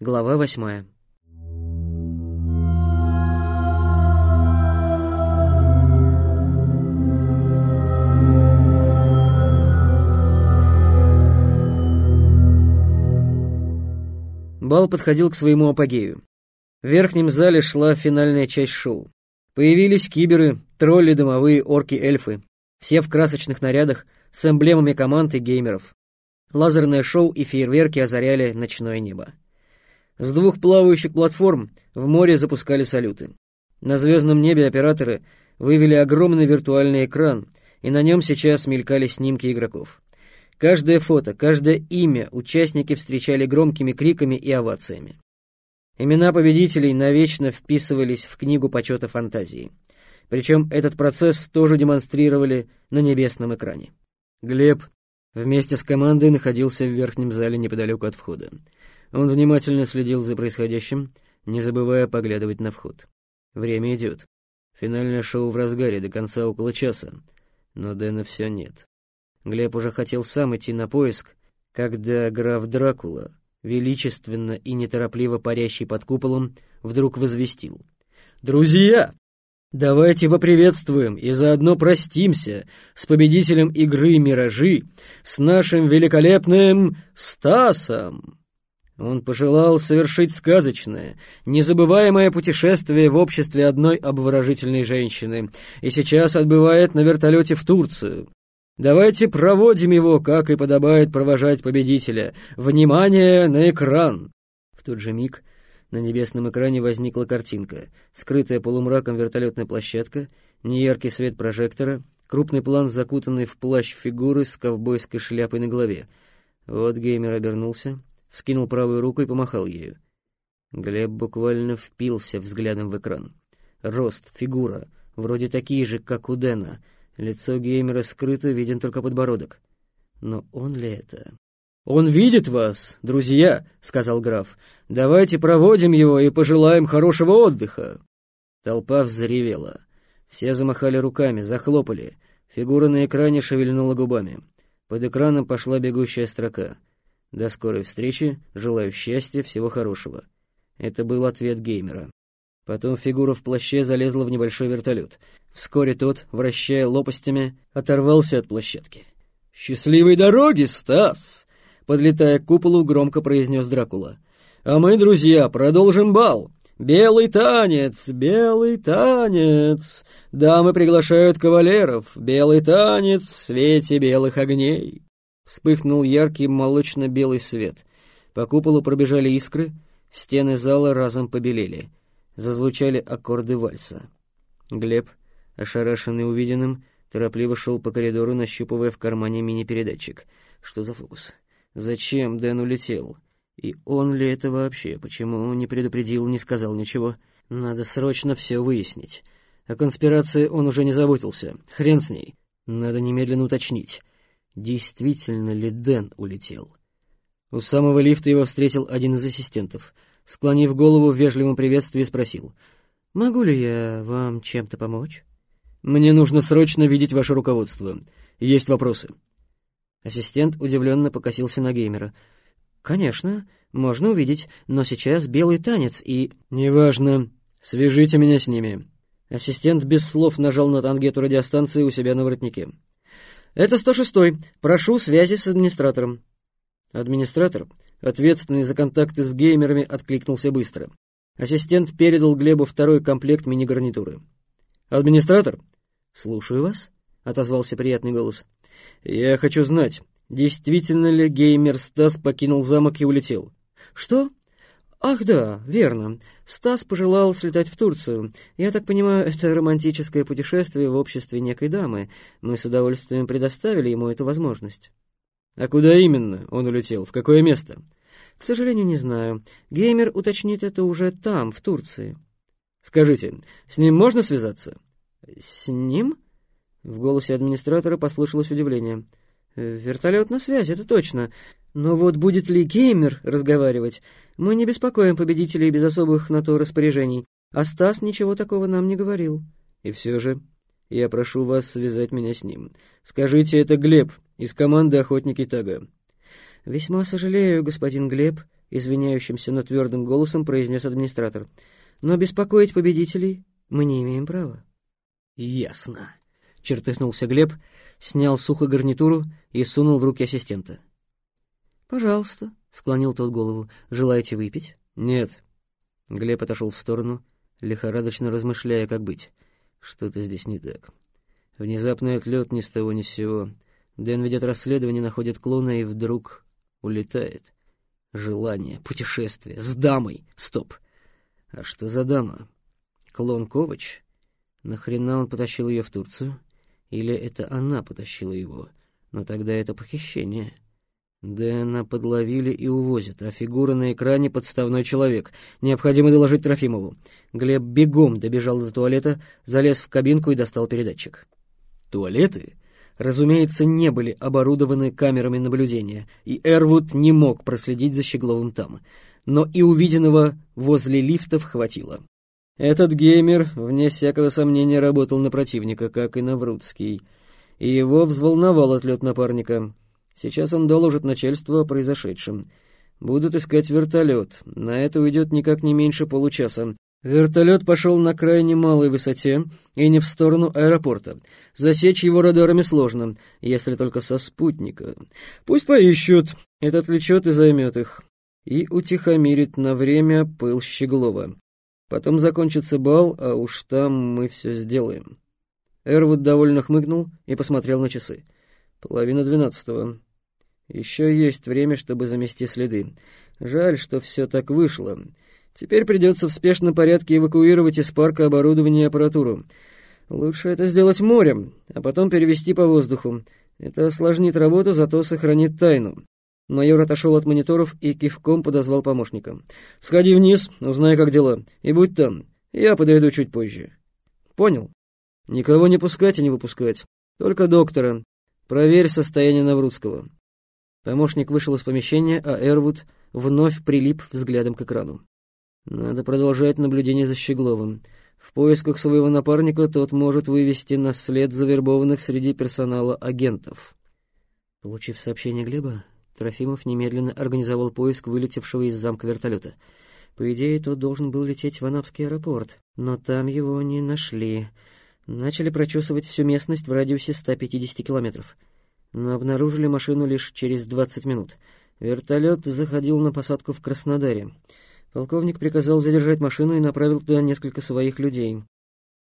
Глава восьмая. Бал подходил к своему апогею. В верхнем зале шла финальная часть шоу. Появились киберы, тролли, домовые, орки, эльфы. Все в красочных нарядах с эмблемами команд и геймеров. Лазерное шоу и фейерверки озаряли ночное небо. С двух плавающих платформ в море запускали салюты. На звездном небе операторы вывели огромный виртуальный экран, и на нем сейчас мелькали снимки игроков. Каждое фото, каждое имя участники встречали громкими криками и овациями. Имена победителей навечно вписывались в книгу почета фантазии. Причем этот процесс тоже демонстрировали на небесном экране. Глеб вместе с командой находился в верхнем зале неподалеку от входа. Он внимательно следил за происходящим, не забывая поглядывать на вход. Время идет. Финальное шоу в разгаре, до конца около часа. Но Дэна все нет. Глеб уже хотел сам идти на поиск, когда граф Дракула, величественно и неторопливо парящий под куполом, вдруг возвестил. «Друзья, давайте поприветствуем и заодно простимся с победителем игры «Миражи», с нашим великолепным Стасом!» Он пожелал совершить сказочное, незабываемое путешествие в обществе одной обворожительной женщины и сейчас отбывает на вертолете в Турцию. Давайте проводим его, как и подобает провожать победителя. Внимание на экран!» В тот же миг на небесном экране возникла картинка. Скрытая полумраком вертолетная площадка, неяркий свет прожектора, крупный план, закутанный в плащ фигуры с ковбойской шляпой на голове. Вот геймер обернулся, вскинул правую руку и помахал ею. Глеб буквально впился взглядом в экран. Рост, фигура, вроде такие же, как у Дэна — Лицо геймера скрыто, виден только подбородок. Но он ли это? «Он видит вас, друзья», — сказал граф. «Давайте проводим его и пожелаем хорошего отдыха». Толпа взревела. Все замахали руками, захлопали. Фигура на экране шевельнула губами. Под экраном пошла бегущая строка. «До скорой встречи, желаю счастья, всего хорошего». Это был ответ геймера. Потом фигура в плаще залезла в небольшой вертолет. Вскоре тот, вращая лопастями, оторвался от площадки. «Счастливой дороги, Стас!» Подлетая к куполу, громко произнес Дракула. «А мы, друзья, продолжим бал. Белый танец, белый танец. Дамы приглашают кавалеров. Белый танец в свете белых огней». Вспыхнул яркий молочно-белый свет. По куполу пробежали искры, стены зала разом побелели. Зазвучали аккорды вальса. Глеб Ошарашенный увиденным, торопливо шел по коридору, нащупывая в кармане мини-передатчик. Что за фокус? Зачем Дэн улетел? И он ли это вообще? Почему не предупредил, не сказал ничего? Надо срочно все выяснить. О конспирации он уже не заботился. Хрен с ней. Надо немедленно уточнить, действительно ли Дэн улетел. У самого лифта его встретил один из ассистентов. Склонив голову в вежливом приветствии, спросил, «Могу ли я вам чем-то помочь?» «Мне нужно срочно видеть ваше руководство. Есть вопросы». Ассистент удивленно покосился на геймера. «Конечно, можно увидеть, но сейчас белый танец и...» «Неважно. Свяжите меня с ними». Ассистент без слов нажал на тангету радиостанции у себя на воротнике. «Это 106-й. Прошу связи с администратором». Администратор, ответственный за контакты с геймерами, откликнулся быстро. Ассистент передал Глебу второй комплект мини-гарнитуры. «Администратор?» «Слушаю вас», — отозвался приятный голос. «Я хочу знать, действительно ли геймер Стас покинул замок и улетел?» «Что?» «Ах да, верно. Стас пожелал слетать в Турцию. Я так понимаю, это романтическое путешествие в обществе некой дамы. Мы с удовольствием предоставили ему эту возможность». «А куда именно он улетел? В какое место?» «К сожалению, не знаю. Геймер уточнит это уже там, в Турции». Скажите, с ним можно связаться?» «С ним?» В голосе администратора послышалось удивление. «Вертолет на связи, это точно. Но вот будет ли геймер разговаривать? Мы не беспокоим победителей без особых на то распоряжений. А Стас ничего такого нам не говорил». «И все же, я прошу вас связать меня с ним. Скажите, это Глеб из команды «Охотники Тага». «Весьма сожалею, господин Глеб», — извиняющимся, но твердым голосом произнес администратор. «Но беспокоить победителей мы не имеем права». «Ясно», — чертыхнулся Глеб, снял сухо гарнитуру и сунул в руки ассистента. «Пожалуйста», — склонил тот голову. «Желаете выпить?» «Нет». Глеб отошел в сторону, лихорадочно размышляя, как быть. Что-то здесь не так. Внезапный отлет ни с того ни с сего. Дэн ведет расследование, находит клона и вдруг улетает. Желание, путешествие, с дамой. Стоп. А что за дама? Клон Ковач? Нахрена он потащил ее в Турцию? Или это она потащила его? Но тогда это похищение. Дэна подловили и увозят, а фигура на экране — подставной человек. Необходимо доложить Трофимову. Глеб бегом добежал до туалета, залез в кабинку и достал передатчик. Туалеты, разумеется, не были оборудованы камерами наблюдения, и Эрвуд не мог проследить за Щегловым там. Но и увиденного возле лифтов хватило. Этот геймер, вне всякого сомнения, работал на противника, как и Наврудский, и его взволновал отлет напарника — Сейчас он доложит начальству о произошедшем. Будут искать вертолет. На это уйдет никак не меньше получаса. Вертолет пошел на крайне малой высоте и не в сторону аэропорта. Засечь его радарами сложно, если только со спутника. Пусть поищут, этот лечет и займет их. И утихомирит на время пыл Щеглова. Потом закончится бал, а уж там мы все сделаем. Эрвуд довольно хмыкнул и посмотрел на часы. Половина двенадцатого. Еще есть время, чтобы замести следы. Жаль, что все так вышло. Теперь придется в спешном порядке эвакуировать из парка оборудование и аппаратуру. Лучше это сделать морем, а потом перевести по воздуху. Это осложнит работу, зато сохранит тайну. Майор отошел от мониторов и кивком подозвал помощника. «Сходи вниз, узнай, как дела, и будь там. Я подойду чуть позже». «Понял. Никого не пускать и не выпускать. Только доктора. Проверь состояние Наврудского. Помощник вышел из помещения, а Эрвуд вновь прилип взглядом к экрану. Надо продолжать наблюдение за Щегловым. В поисках своего напарника тот может вывести на след завербованных среди персонала агентов. Получив сообщение Глеба, Трофимов немедленно организовал поиск вылетевшего из замка вертолета. По идее, тот должен был лететь в Анапский аэропорт, но там его не нашли. Начали прочесывать всю местность в радиусе 150 километров но обнаружили машину лишь через 20 минут. Вертолет заходил на посадку в Краснодаре. Полковник приказал задержать машину и направил туда несколько своих людей.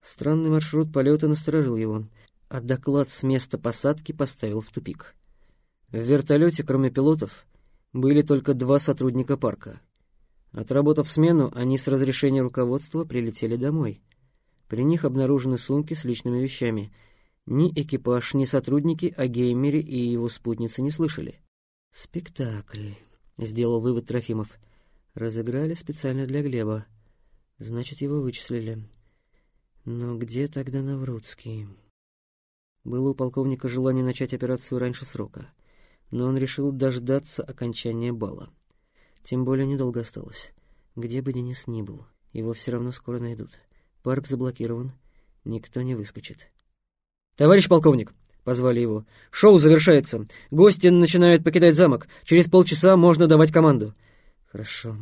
Странный маршрут полета насторожил его, а доклад с места посадки поставил в тупик. В вертолете, кроме пилотов, были только два сотрудника парка. Отработав смену, они с разрешения руководства прилетели домой. При них обнаружены сумки с личными вещами — ни экипаж, ни сотрудники о геймере и его спутнице не слышали. «Спектакль», — сделал вывод Трофимов. «Разыграли специально для Глеба. Значит, его вычислили. Но где тогда Наврудский?» Было у полковника желание начать операцию раньше срока, но он решил дождаться окончания бала. Тем более недолго осталось. Где бы Денис ни был, его все равно скоро найдут. Парк заблокирован, никто не выскочит. «Товарищ полковник!» — позвали его. «Шоу завершается. Гости начинают покидать замок. Через полчаса можно давать команду». «Хорошо.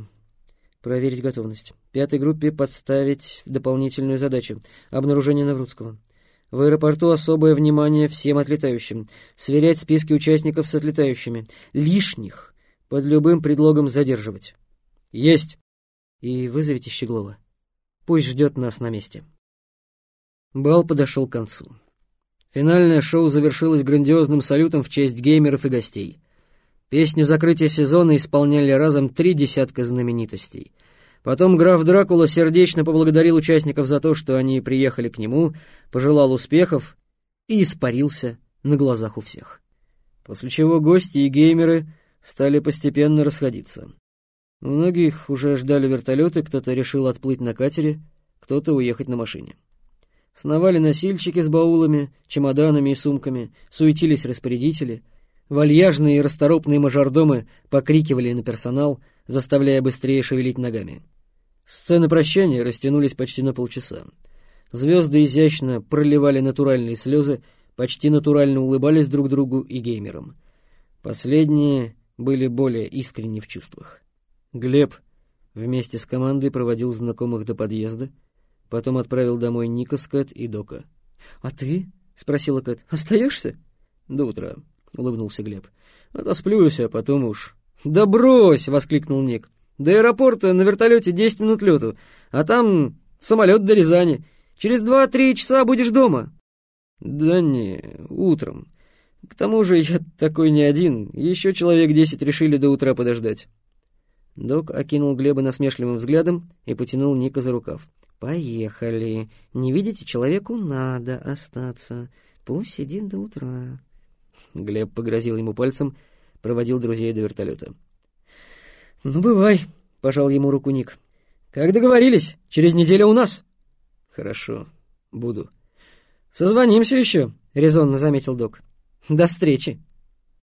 Проверить готовность. Пятой группе подставить дополнительную задачу — обнаружение Наврудского. В аэропорту особое внимание всем отлетающим. Сверять списки участников с отлетающими. Лишних под любым предлогом задерживать. Есть! И вызовите Щеглова. Пусть ждет нас на месте. Бал подошел к концу. Финальное шоу завершилось грандиозным салютом в честь геймеров и гостей. Песню закрытия сезона исполняли разом три десятка знаменитостей. Потом граф Дракула сердечно поблагодарил участников за то, что они приехали к нему, пожелал успехов и испарился на глазах у всех. После чего гости и геймеры стали постепенно расходиться. Многих уже ждали вертолеты, кто-то решил отплыть на катере, кто-то уехать на машине. Сновали носильщики с баулами, чемоданами и сумками, суетились распорядители. Вальяжные и расторопные мажордомы покрикивали на персонал, заставляя быстрее шевелить ногами. Сцены прощания растянулись почти на полчаса. Звезды изящно проливали натуральные слезы, почти натурально улыбались друг другу и геймерам. Последние были более искренни в чувствах. Глеб вместе с командой проводил знакомых до подъезда, потом отправил домой Ника с Кэт и Дока. «А ты?» — спросила Кэт. «Остаешься?» «До утра», — улыбнулся Глеб. «Отосплюсь, а потом уж...» «Да брось!» — воскликнул Ник. «До аэропорта на вертолете десять минут лету, а там самолет до Рязани. Через два-три часа будешь дома». «Да не, утром. К тому же я такой не один, еще человек десять решили до утра подождать». Док окинул Глеба насмешливым взглядом и потянул Ника за рукав. «Поехали. Не видите, человеку надо остаться. Пусть сидит до утра». Глеб погрозил ему пальцем, проводил друзей до вертолета. «Ну, бывай», — пожал ему руку Ник. «Как договорились, через неделю у нас». «Хорошо, буду». «Созвонимся еще», — резонно заметил док. «До встречи».